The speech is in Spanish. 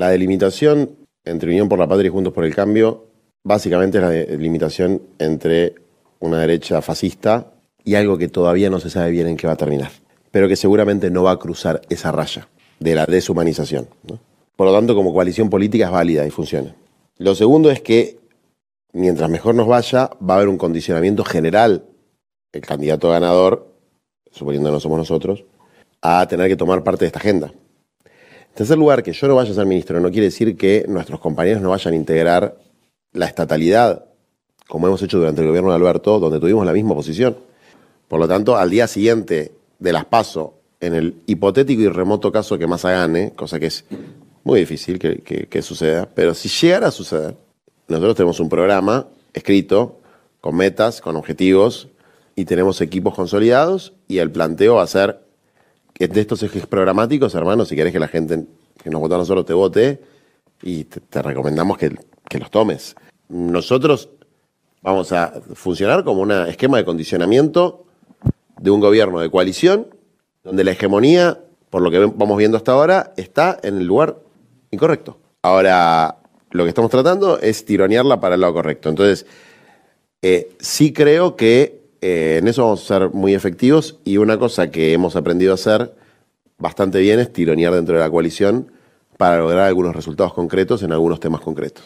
La delimitación entre Unión por la Patria y Juntos por el Cambio básicamente es la delimitación entre una derecha fascista y algo que todavía no se sabe bien en qué va a terminar, pero que seguramente no va a cruzar esa raya de la deshumanización. Por lo tanto, como coalición política es válida y funciona. Lo segundo es que mientras mejor nos vaya, va a haber un condicionamiento general, el candidato ganador, suponiendo que no somos nosotros, a tener que tomar parte de esta agenda. En tercer lugar, que yo no vaya a ser ministro no quiere decir que nuestros compañeros no vayan a integrar la estatalidad, como hemos hecho durante el gobierno de Alberto, donde tuvimos la misma posición. Por lo tanto, al día siguiente de las PASO, en el hipotético y remoto caso que Massa gane, cosa que es muy difícil que, suceda, pero si llegara a suceder, nosotros tenemos un programa escrito con metas, con objetivos, y tenemos equipos consolidados, y el planteo va a ser que de estos ejes programáticos, hermanos, si querés que la gente que nos votó a nosotros te vote, y te, recomendamos que, que los tomes. Nosotros vamos a funcionar como un esquema de condicionamiento de un gobierno de coalición, donde la hegemonía, por lo que vamos viendo hasta ahora, está en el lugar incorrecto. Ahora, lo que estamos tratando es tironearla para el lado correcto. Entonces, eh, sí creo que eh, en eso vamos a ser muy efectivos y una cosa que hemos aprendido a hacer bastante bien es tironear dentro de la coalición para lograr algunos resultados concretos en algunos temas concretos.